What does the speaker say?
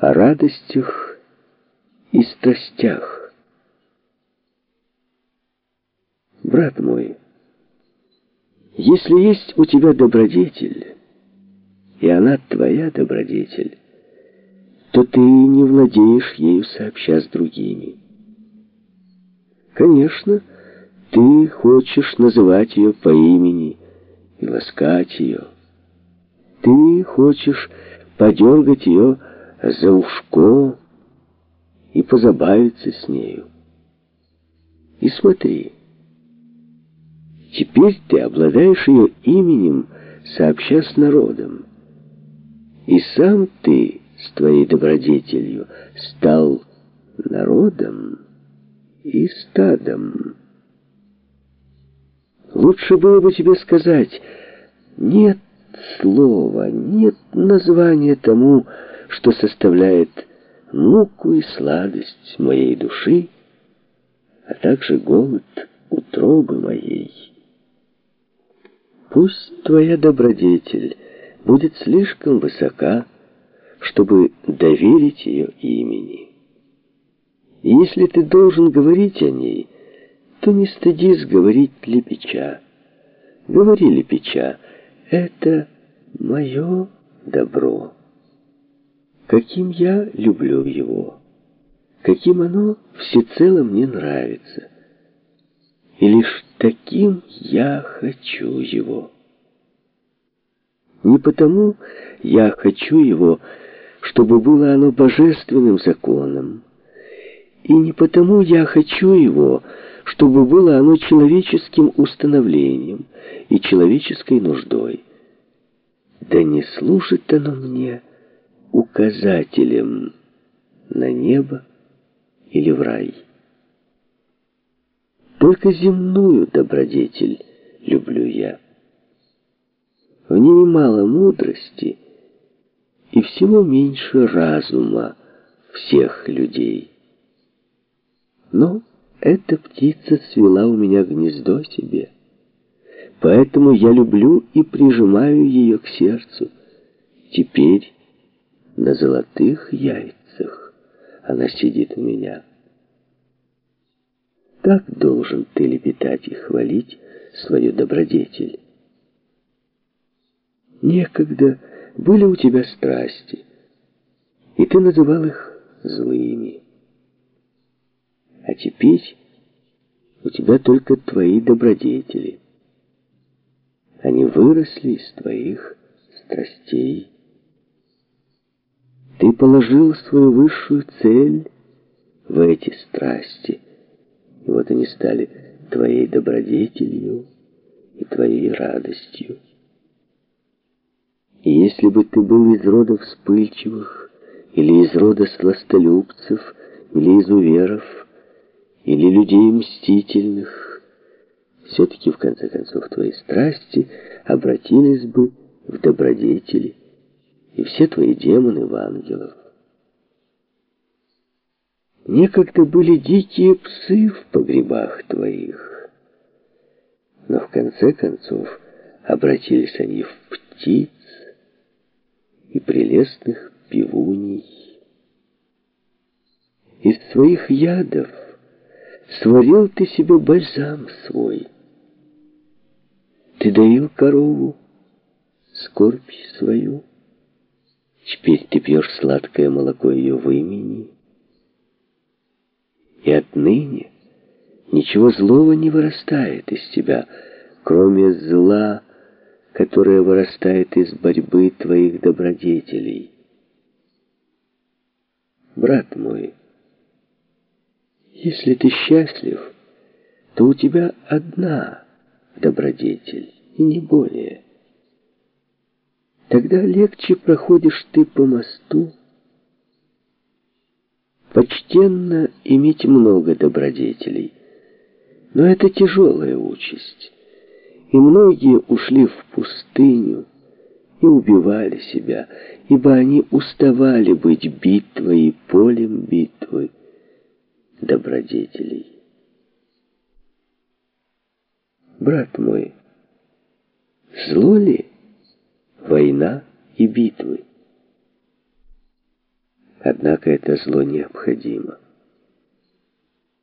о радостях и страстях. Брат мой, если есть у тебя добродетель, и она твоя добродетель, то ты не владеешь ею сообща с другими. Конечно, ты хочешь называть ее по имени и ласкать ее. Ты хочешь подергать ее за ушко и позабавиться с нею. И смотри, теперь ты обладаешь ее именем, сообща с народом. И сам ты с твоей добродетелью стал народом и стадом. Лучше было бы тебе сказать, нет слова, нет названия тому, что составляет муку и сладость моей души, а также голод утробы моей. Пусть твоя добродетель будет слишком высока, чтобы доверить ее имени. И если ты должен говорить о ней, то не стыдись говорить лепеча. Говори лепеча, это мое добро. Каким я люблю его, каким оно всецело мне нравится. И лишь таким я хочу его. Не потому я хочу его, чтобы было оно божественным законом, и не потому я хочу его, чтобы было оно человеческим установлением и человеческой нуждой. Да не служит оно мне указателем на небо или в рай. Только земную добродетель люблю я. В ней мало мудрости и всего меньше разума всех людей. Но эта птица свела у меня гнездо себе. Поэтому я люблю и прижимаю ее к сердцу. Теперь на золотых яйцах она сидит у меня. Так должен ты лепетать и хвалить свою добродетель. Некогда были у тебя страсти, и ты называл их злыми. А теперь у тебя только твои добродетели. Они выросли из твоих страстей. Ты положил свою высшую цель в эти страсти. И вот они стали твоей добродетелью и твоей радостью. И если бы ты был из рода вспыльчивых, или из рода сластолюбцев, или из уверов, или людей мстительных, все-таки в конце концов твои страсти обратились бы в добродетели, и все твои демоны в ангелов. Некогда были дикие псы в погребах твоих, но в конце концов обратились они в птиц и прелестных пивуней. Из своих ядов сварил ты себе бальзам свой. Ты доил корову, скорбь свою. Теперь ты пьешь сладкое молоко ее в имени. И отныне ничего злого не вырастает из тебя, кроме зла, которое вырастает из борьбы твоих добродетелей. Брат мой, если ты счастлив, то у тебя одна добродетель, и не более. Тогда легче проходишь ты по мосту. Почтенно иметь много добродетелей, но это тяжелая участь. И многие ушли в пустыню и убивали себя, ибо они уставали быть битвой и полем битвы добродетелей. Брат мой, зло ли война и битвы? Однако это зло необходимо.